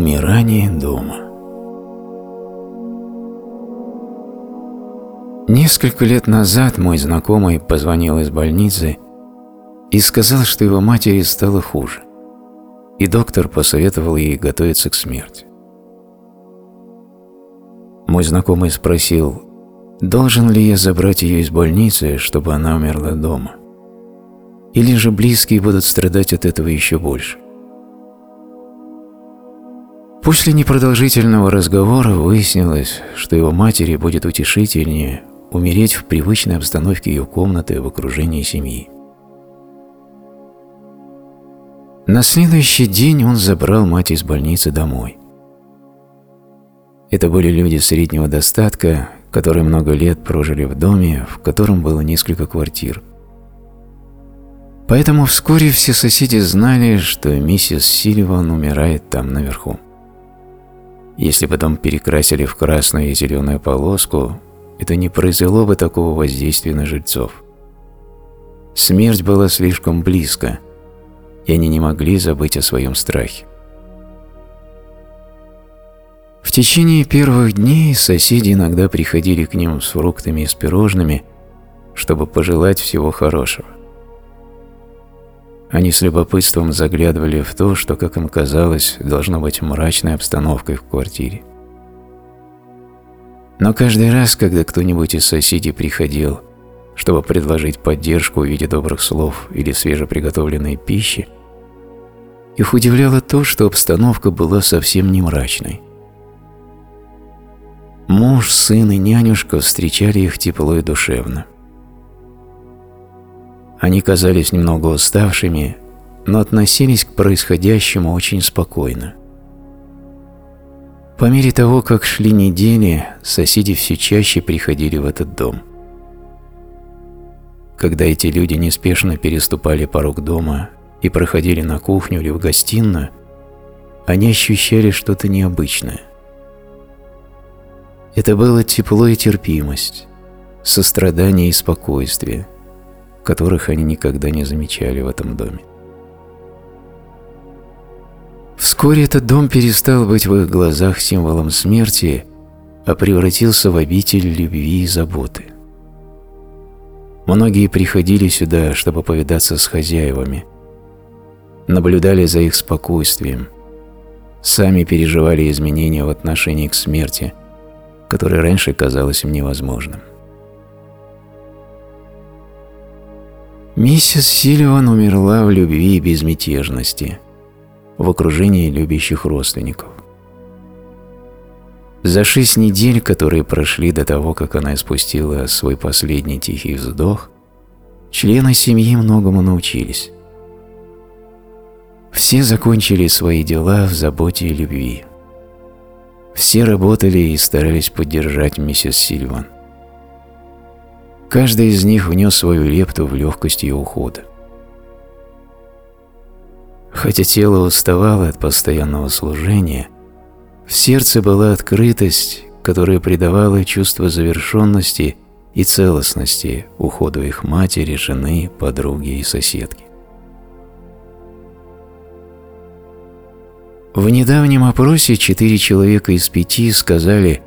Умирание дома. Несколько лет назад мой знакомый позвонил из больницы и сказал, что его матери стало хуже, и доктор посоветовал ей готовиться к смерти. Мой знакомый спросил, должен ли я забрать ее из больницы, чтобы она умерла дома, или же близкие будут страдать от этого еще больше. После непродолжительного разговора выяснилось, что его матери будет утешительнее умереть в привычной обстановке ее комнаты в окружении семьи. На следующий день он забрал мать из больницы домой. Это были люди среднего достатка, которые много лет прожили в доме, в котором было несколько квартир. Поэтому вскоре все соседи знали, что миссис Сильван умирает там наверху. Если бы дом перекрасили в красную и зеленую полоску, это не произвело бы такого воздействия на жильцов. Смерть была слишком близко, и они не могли забыть о своем страхе. В течение первых дней соседи иногда приходили к ним с фруктами и с пирожными, чтобы пожелать всего хорошего. Они с любопытством заглядывали в то, что, как им казалось, должно быть мрачной обстановкой в квартире. Но каждый раз, когда кто-нибудь из соседей приходил, чтобы предложить поддержку в виде добрых слов или свежеприготовленной пищи, их удивляло то, что обстановка была совсем не мрачной. Муж, сын и нянюшка встречали их тепло и душевно. Они казались немного уставшими, но относились к происходящему очень спокойно. По мере того, как шли недели, соседи все чаще приходили в этот дом. Когда эти люди неспешно переступали порог дома и проходили на кухню или в гостиную, они ощущали что-то необычное. Это было тепло и терпимость, сострадание и спокойствие – которых они никогда не замечали в этом доме. Вскоре этот дом перестал быть в их глазах символом смерти, а превратился в обитель любви и заботы. Многие приходили сюда, чтобы повидаться с хозяевами, наблюдали за их спокойствием, сами переживали изменения в отношении к смерти, которое раньше казалось им невозможным. Миссис Сильван умерла в любви и безмятежности, в окружении любящих родственников. За шесть недель, которые прошли до того, как она испустила свой последний тихий вздох, члены семьи многому научились. Все закончили свои дела в заботе и любви. Все работали и старались поддержать миссис Сильван. Каждый из них внес свою лепту в легкость ее ухода. Хотя тело уставало от постоянного служения, в сердце была открытость, которая придавала чувство завершенности и целостности уходу их матери, жены, подруги и соседки. В недавнем опросе четыре человека из пяти сказали,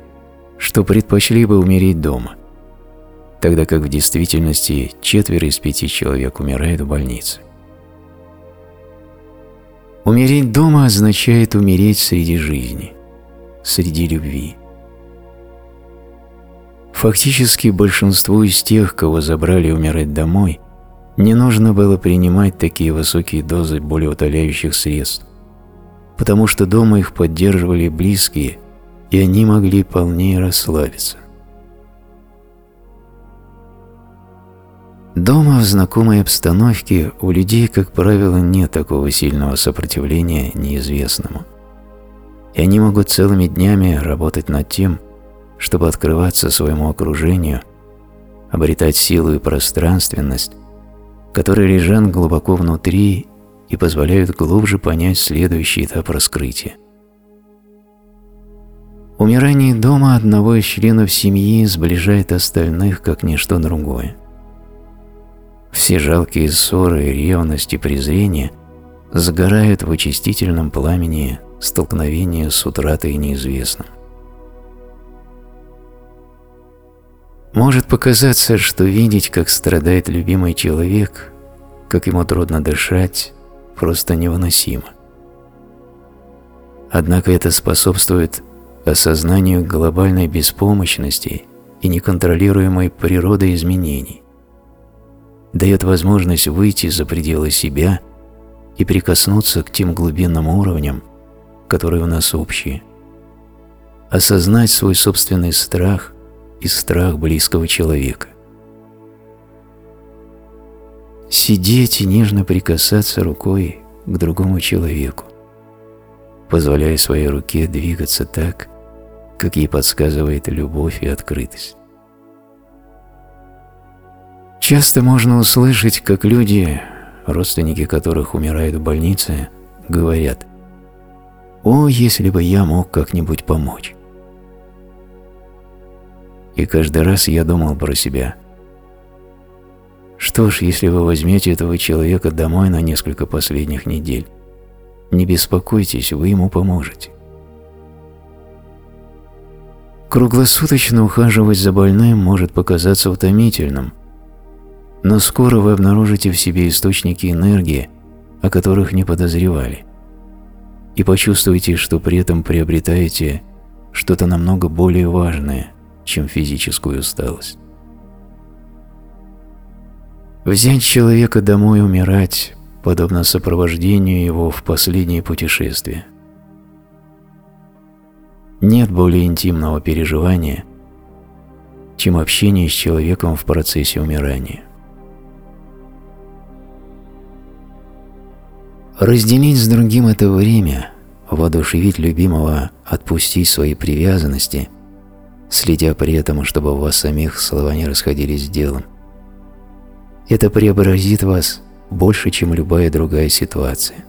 что предпочли бы умереть дома – тогда как в действительности четверо из пяти человек умирают в больнице. Умереть дома означает умереть среди жизни, среди любви. Фактически большинству из тех, кого забрали умирать домой, не нужно было принимать такие высокие дозы болеутоляющих средств, потому что дома их поддерживали близкие, и они могли полнее расслабиться. Дома в знакомой обстановке у людей, как правило, нет такого сильного сопротивления неизвестному. И они могут целыми днями работать над тем, чтобы открываться своему окружению, обретать силу и пространственность, которые лежат глубоко внутри и позволяют глубже понять следующий этап раскрытия. Умирание дома одного из членов семьи сближает остальных, как ничто другое. Все жалкие ссоры, ревность и презрение сгорают в очистительном пламени столкновение с утратой неизвестным. Может показаться, что видеть, как страдает любимый человек, как ему трудно дышать, просто невыносимо. Однако это способствует осознанию глобальной беспомощности и неконтролируемой природы изменений, дает возможность выйти за пределы себя и прикоснуться к тем глубинным уровням, которые у нас общие, осознать свой собственный страх и страх близкого человека. Сидеть и нежно прикасаться рукой к другому человеку, позволяя своей руке двигаться так, как ей подсказывает любовь и открытость. Часто можно услышать, как люди, родственники которых умирают в больнице, говорят «О, если бы я мог как-нибудь помочь». И каждый раз я думал про себя «Что ж, если вы возьмете этого человека домой на несколько последних недель, не беспокойтесь, вы ему поможете». Круглосуточно ухаживать за больным может показаться утомительным, но скоро вы обнаружите в себе источники энергии, о которых не подозревали, и почувствуете, что при этом приобретаете что-то намного более важное, чем физическую усталость. Взять человека домой умирать подобно сопровождению его в последнее путешествие – нет более интимного переживания, чем общение с человеком в процессе умирания. Разделить с другим это время, воодушевить любимого отпустить свои привязанности, следя при этом, чтобы у вас самих слова не расходились с делом. Это преобразит вас больше, чем любая другая ситуация.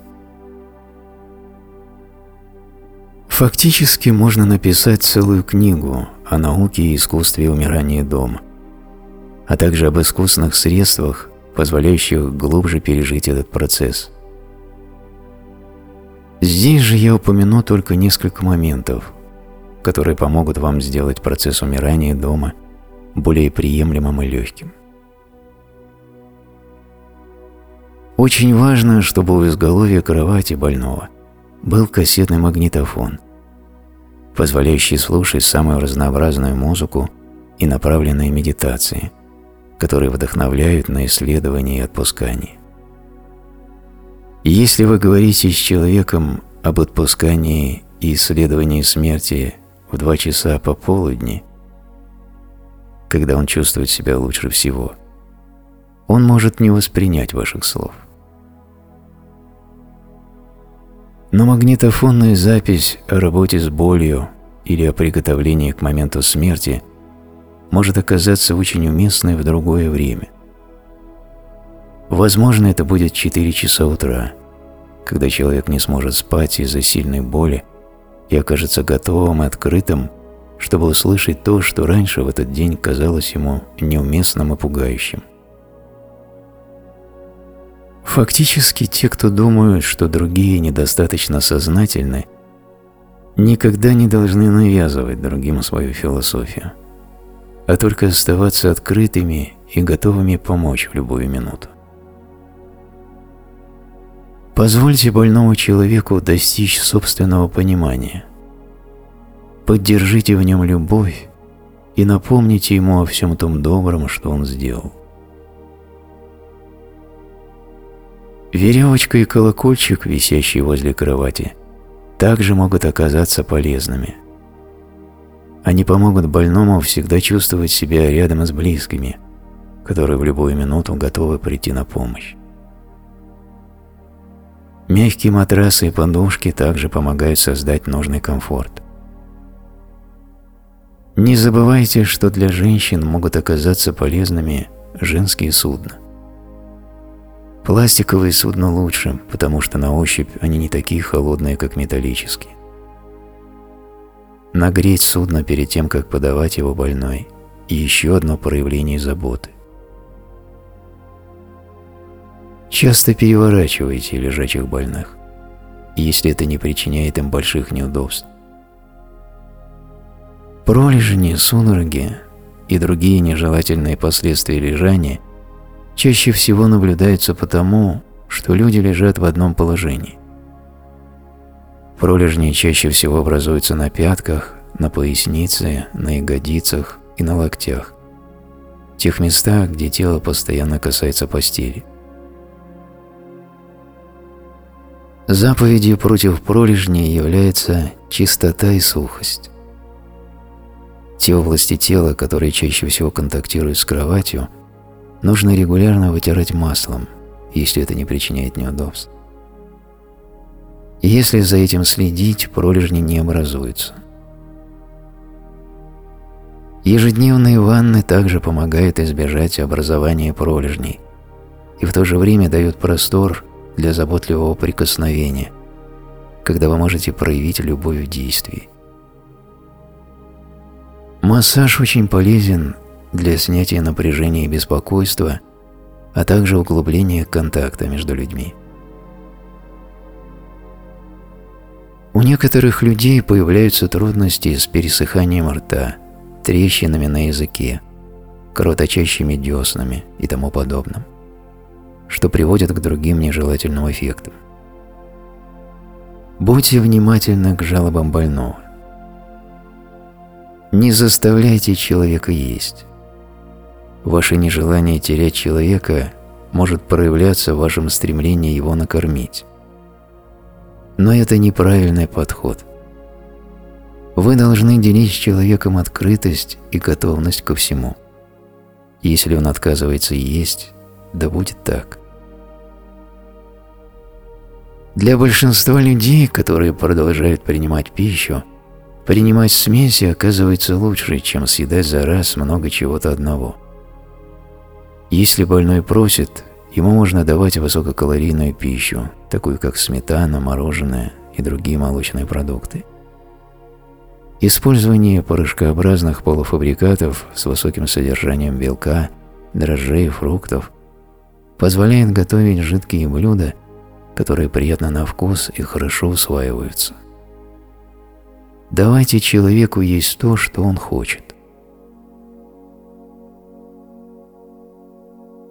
Фактически можно написать целую книгу о науке и искусстве умирания дома, а также об искусственных средствах, позволяющих глубже пережить этот процесс. Здесь же я упомяну только несколько моментов, которые помогут вам сделать процесс умирания дома более приемлемым и легким. Очень важно, чтобы у изголовья кровати больного был кассетный магнитофон, позволяющий слушать самую разнообразную музыку и направленные медитации, которые вдохновляют на исследование и отпускание. Если вы говорите с человеком об отпускании и исследовании смерти в два часа по полудни, когда он чувствует себя лучше всего, он может не воспринять ваших слов. Но магнитофонная запись о работе с болью или о приготовлении к моменту смерти может оказаться очень уместной в другое время. Возможно, это будет 4 часа утра, когда человек не сможет спать из-за сильной боли и окажется готовым и открытым, чтобы услышать то, что раньше в этот день казалось ему неуместным и пугающим. Фактически те, кто думают, что другие недостаточно сознательны, никогда не должны навязывать другим свою философию, а только оставаться открытыми и готовыми помочь в любую минуту. Позвольте больному человеку достичь собственного понимания. Поддержите в нем любовь и напомните ему о всем том добром, что он сделал. Веревочка и колокольчик, висящие возле кровати, также могут оказаться полезными. Они помогут больному всегда чувствовать себя рядом с близкими, которые в любую минуту готовы прийти на помощь. Мягкие матрасы и подушки также помогают создать нужный комфорт. Не забывайте, что для женщин могут оказаться полезными женские судна. Пластиковые судна лучше, потому что на ощупь они не такие холодные, как металлические. Нагреть судно перед тем, как подавать его больной – еще одно проявление заботы. Часто переворачивайте лежачих больных. если это не причиняет им больших неудобств. Пролежни, судороги и другие нежелательные последствия лежания чаще всего наблюдаются потому, что люди лежат в одном положении. Пролежни чаще всего образуются на пятках, на пояснице, на ягодицах и на локтях, тех местах, где тело постоянно касается постели. Заповедью против пролежней является чистота и сухость. Те области тела, которые чаще всего контактируют с кроватью, нужно регулярно вытирать маслом, если это не причиняет неудобств. Если за этим следить, пролежни не образуются. Ежедневные ванны также помогают избежать образования пролежней и в то же время дают простор для заботливого прикосновения, когда вы можете проявить любовь в действии. Массаж очень полезен для снятия напряжения и беспокойства, а также углубления контакта между людьми. У некоторых людей появляются трудности с пересыханием рта, трещинами на языке, кровоточащими деснами и тому подобным, что приводит к другим нежелательным эффектам. Будьте внимательны к жалобам больного. Не заставляйте человека есть. Ваше нежелание терять человека может проявляться в вашем стремлении его накормить. Но это неправильный подход. Вы должны делить с человеком открытость и готовность ко всему. Если он отказывается есть, да будет так. Для большинства людей, которые продолжают принимать пищу, Принимать смеси оказывается лучше, чем съедать за раз много чего-то одного. Если больной просит, ему можно давать высококалорийную пищу, такую как сметана, мороженое и другие молочные продукты. Использование порошкообразных полуфабрикатов с высоким содержанием белка, дрожжей, фруктов позволяет готовить жидкие блюда, которые приятно на вкус и хорошо усваиваются. Давайте человеку есть то, что он хочет.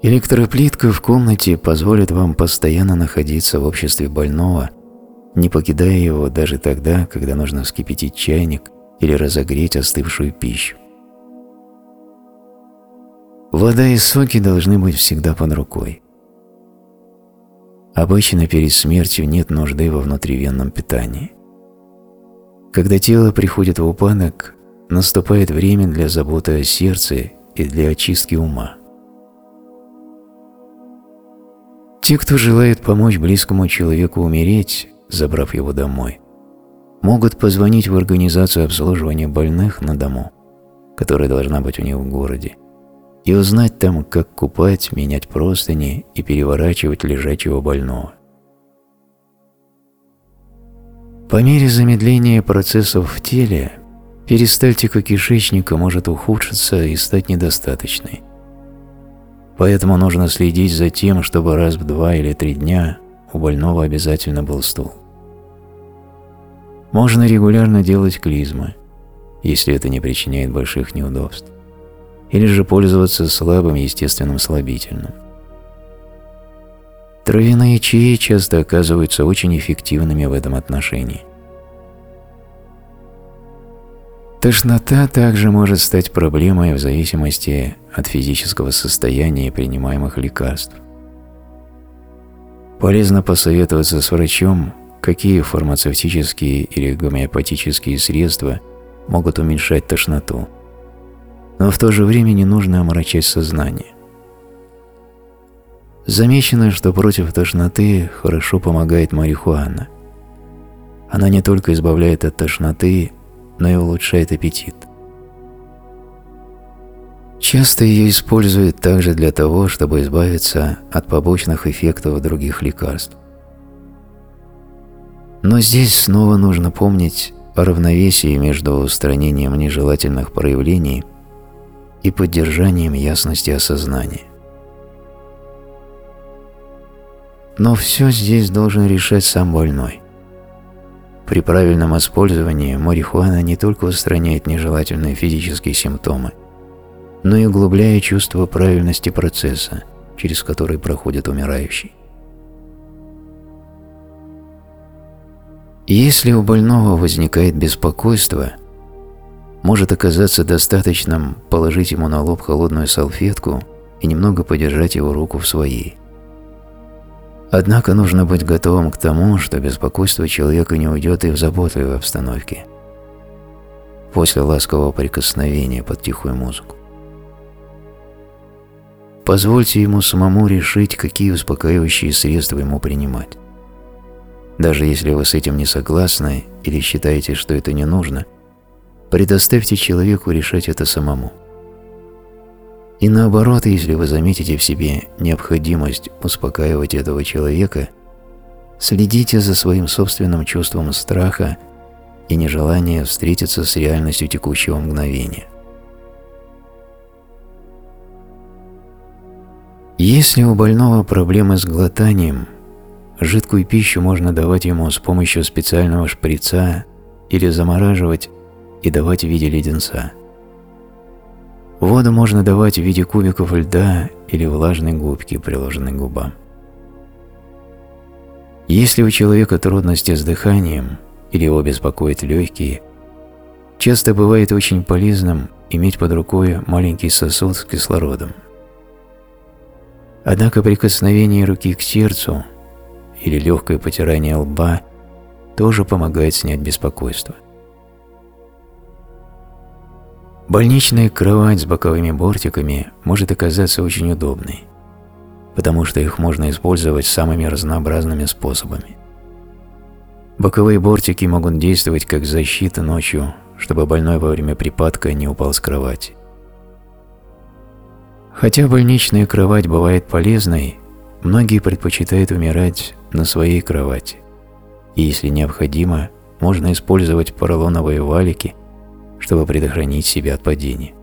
Электроплитка в комнате позволит вам постоянно находиться в обществе больного, не покидая его даже тогда, когда нужно вскипятить чайник или разогреть остывшую пищу. Вода и соки должны быть всегда под рукой. Обычно перед смертью нет нужды во внутривенном питании. Когда тело приходит в упадок, наступает время для заботы о сердце и для очистки ума. Те, кто желает помочь близкому человеку умереть, забрав его домой, могут позвонить в организацию обслуживания больных на дому, которая должна быть у них в городе, и узнать там, как купать, менять простыни и переворачивать лежачего больного. По мере замедления процессов в теле, перистальтика кишечника может ухудшиться и стать недостаточной. Поэтому нужно следить за тем, чтобы раз в два или три дня у больного обязательно был стул. Можно регулярно делать клизмы, если это не причиняет больших неудобств, или же пользоваться слабым естественным слабительным. Травяные чаи часто оказываются очень эффективными в этом отношении. Тошнота также может стать проблемой в зависимости от физического состояния и принимаемых лекарств. Полезно посоветоваться с врачом, какие фармацевтические или гомеопатические средства могут уменьшать тошноту. Но в то же время не нужно омрачать сознание. Замечено, что против тошноты хорошо помогает марихуана. Она не только избавляет от тошноты, но и улучшает аппетит. Часто ее используют также для того, чтобы избавиться от побочных эффектов других лекарств. Но здесь снова нужно помнить о равновесии между устранением нежелательных проявлений и поддержанием ясности осознания. Но все здесь должен решать сам больной. При правильном использовании марихуана не только устраняет нежелательные физические симптомы, но и углубляет чувство правильности процесса, через который проходит умирающий. Если у больного возникает беспокойство, может оказаться достаточным положить ему на лоб холодную салфетку и немного подержать его руку в своей. Однако нужно быть готовым к тому, что беспокойство человека не уйдет и в заботливой обстановке, после ласкового прикосновения под тихую музыку. Позвольте ему самому решить, какие успокаивающие средства ему принимать. Даже если вы с этим не согласны или считаете, что это не нужно, предоставьте человеку решать это самому. И наоборот, если вы заметите в себе необходимость успокаивать этого человека, следите за своим собственным чувством страха и нежелания встретиться с реальностью текущего мгновения. Если у больного проблемы с глотанием, жидкую пищу можно давать ему с помощью специального шприца или замораживать и давать в виде леденца – Воду можно давать в виде кубиков льда или влажной губки, приложенной к губам. Если у человека трудности с дыханием или его беспокоят легкие, часто бывает очень полезным иметь под рукой маленький сосуд с кислородом. Однако прикосновение руки к сердцу или легкое потирание лба тоже помогает снять беспокойство. Больничная кровать с боковыми бортиками может оказаться очень удобной, потому что их можно использовать самыми разнообразными способами. Боковые бортики могут действовать как защита ночью, чтобы больной во время припадка не упал с кровати. Хотя больничная кровать бывает полезной, многие предпочитают умирать на своей кровати. И если необходимо, можно использовать поролоновые валики – чтобы предохранить себя от падения.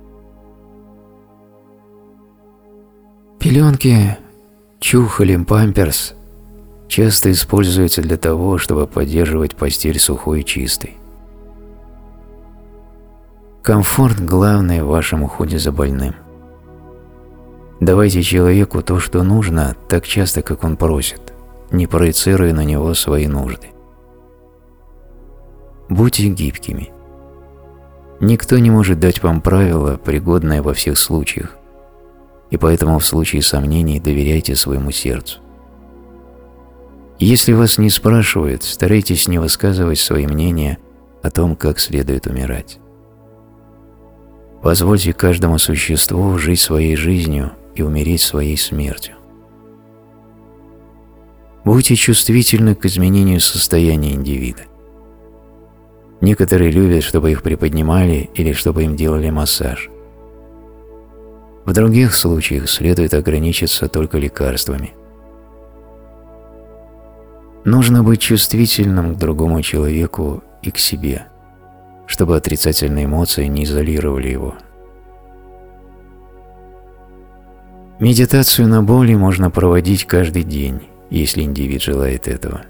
Пеленки, чух или памперс часто используются для того, чтобы поддерживать постель сухой и чистой. Комфорт – главное в вашем уходе за больным. Давайте человеку то, что нужно, так часто, как он просит, не проецируя на него свои нужды. Будьте гибкими. Никто не может дать вам правила, пригодное во всех случаях, и поэтому в случае сомнений доверяйте своему сердцу. Если вас не спрашивают, старайтесь не высказывать свои мнения о том, как следует умирать. Позвольте каждому существу жить своей жизнью и умереть своей смертью. Будьте чувствительны к изменению состояния индивида. Некоторые любят, чтобы их приподнимали или чтобы им делали массаж. В других случаях следует ограничиться только лекарствами. Нужно быть чувствительным к другому человеку и к себе, чтобы отрицательные эмоции не изолировали его. Медитацию на боли можно проводить каждый день, если индивид желает этого.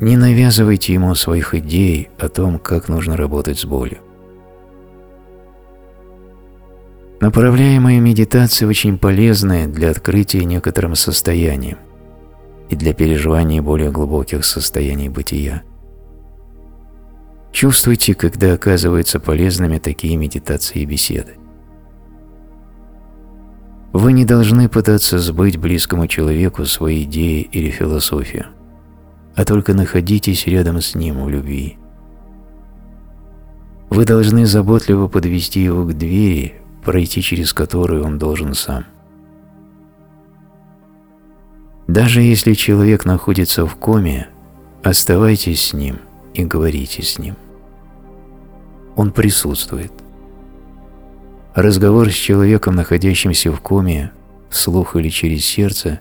Не навязывайте ему своих идей о том, как нужно работать с болью. Направляемая медитация очень полезная для открытия некоторым состояниям и для переживания более глубоких состояний бытия. Чувствуйте, когда оказываются полезными такие медитации и беседы. Вы не должны пытаться сбыть близкому человеку свои идеи или философию а только находитесь рядом с ним в любви. Вы должны заботливо подвести его к двери, пройти через которую он должен сам. Даже если человек находится в коме, оставайтесь с ним и говорите с ним. Он присутствует. Разговор с человеком, находящимся в коме, вслух или через сердце,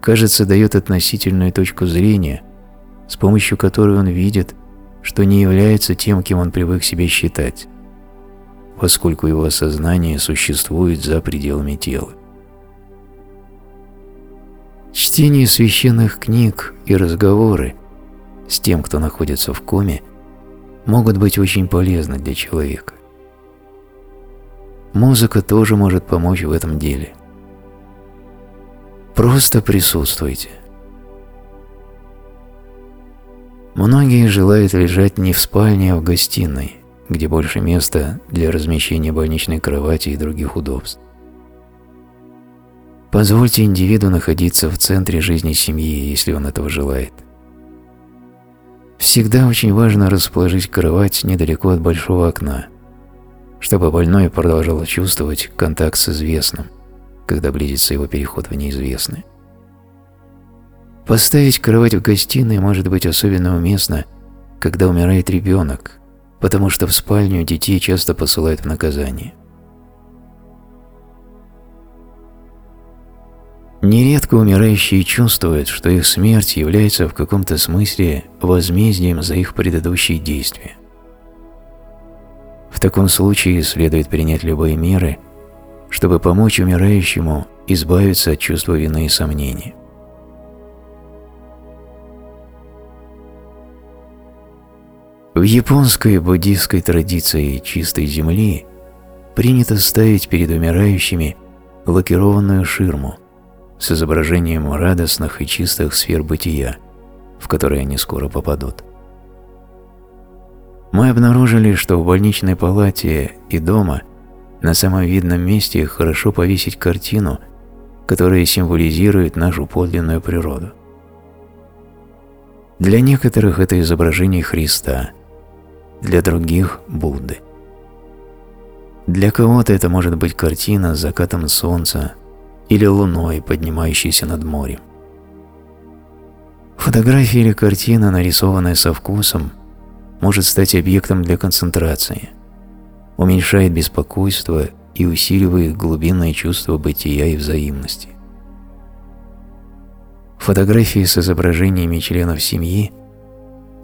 кажется, дает относительную точку зрения, с помощью которой он видит, что не является тем, кем он привык себя считать, поскольку его сознание существует за пределами тела. Чтение священных книг и разговоры с тем, кто находится в коме, могут быть очень полезны для человека. Музыка тоже может помочь в этом деле. Просто присутствуйте. Многие желают лежать не в спальне, а в гостиной, где больше места для размещения больничной кровати и других удобств. Позвольте индивиду находиться в центре жизни семьи, если он этого желает. Всегда очень важно расположить кровать недалеко от большого окна – чтобы больной продолжал чувствовать контакт с известным, когда близится его переход в неизвестное. Поставить кровать в гостиной может быть особенно уместно, когда умирает ребенок, потому что в спальню детей часто посылают в наказание. Нередко умирающие чувствуют, что их смерть является в каком-то смысле возмездием за их предыдущие действия. В таком случае следует принять любые меры, чтобы помочь умирающему избавиться от чувства вины и сомнений. В японской буддийской традиции чистой земли принято ставить перед умирающими лакированную ширму с изображением радостных и чистых сфер бытия, в которые они скоро попадут. Мы обнаружили, что в больничной палате и дома на самом видном месте хорошо повесить картину, которая символизирует нашу подлинную природу. Для некоторых это изображение Христа, для других – Будды. Для кого-то это может быть картина с закатом солнца или луной, поднимающейся над морем. Фотография или картина, нарисованная со вкусом, может стать объектом для концентрации, уменьшает беспокойство и усиливает глубинное чувство бытия и взаимности. Фотографии с изображениями членов семьи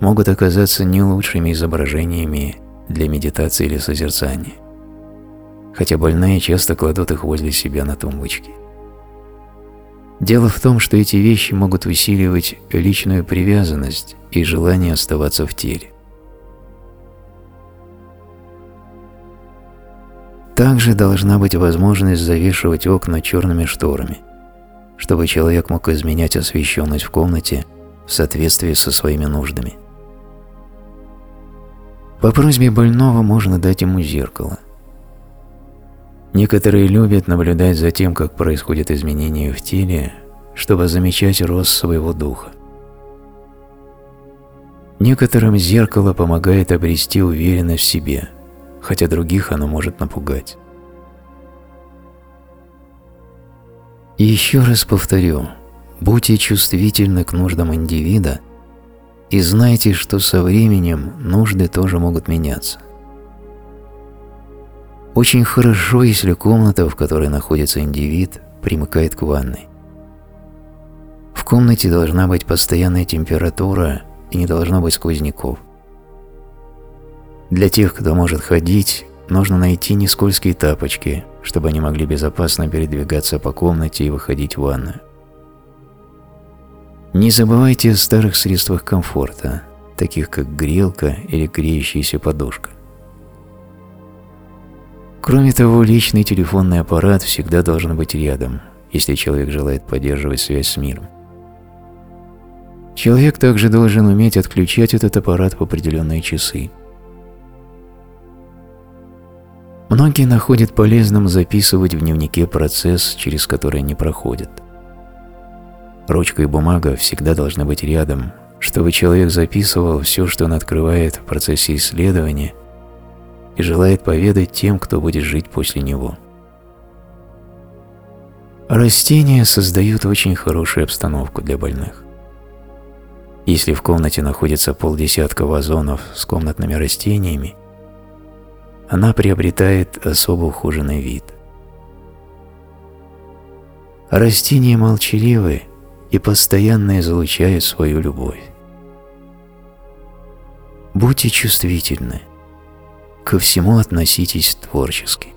могут оказаться не лучшими изображениями для медитации или созерцания, хотя больные часто кладут их возле себя на тумбочке. Дело в том, что эти вещи могут усиливать личную привязанность и желание оставаться в теле. Также должна быть возможность завешивать окна черными шторами, чтобы человек мог изменять освещенность в комнате в соответствии со своими нуждами. По просьбе больного можно дать ему зеркало. Некоторые любят наблюдать за тем, как происходят изменения в теле, чтобы замечать рост своего духа. Некоторым зеркало помогает обрести уверенность в себе – хотя других оно может напугать. И еще раз повторю, будьте чувствительны к нуждам индивида и знайте, что со временем нужды тоже могут меняться. Очень хорошо, если комната, в которой находится индивид, примыкает к ванной. В комнате должна быть постоянная температура и не должно быть сквозняков. Для тех, кто может ходить, нужно найти нескользкие тапочки, чтобы они могли безопасно передвигаться по комнате и выходить в ванную. Не забывайте о старых средствах комфорта, таких как грелка или греющаяся подушка. Кроме того, личный телефонный аппарат всегда должен быть рядом, если человек желает поддерживать связь с миром. Человек также должен уметь отключать этот аппарат в определенные часы – Многие находят полезным записывать в дневнике процесс, через который они проходят. Ручка и бумага всегда должны быть рядом, чтобы человек записывал все, что он открывает в процессе исследования и желает поведать тем, кто будет жить после него. Растения создают очень хорошую обстановку для больных. Если в комнате находится полдесятка вазонов с комнатными растениями – она приобретает особо ухоженный вид. Растения молчаливы и постоянно излучают свою любовь. Будьте чувствительны, ко всему относитесь творчески.